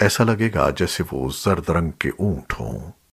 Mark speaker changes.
Speaker 1: ऐसा लगेगा जैसे वो जर्द रंग के ऊँट हों।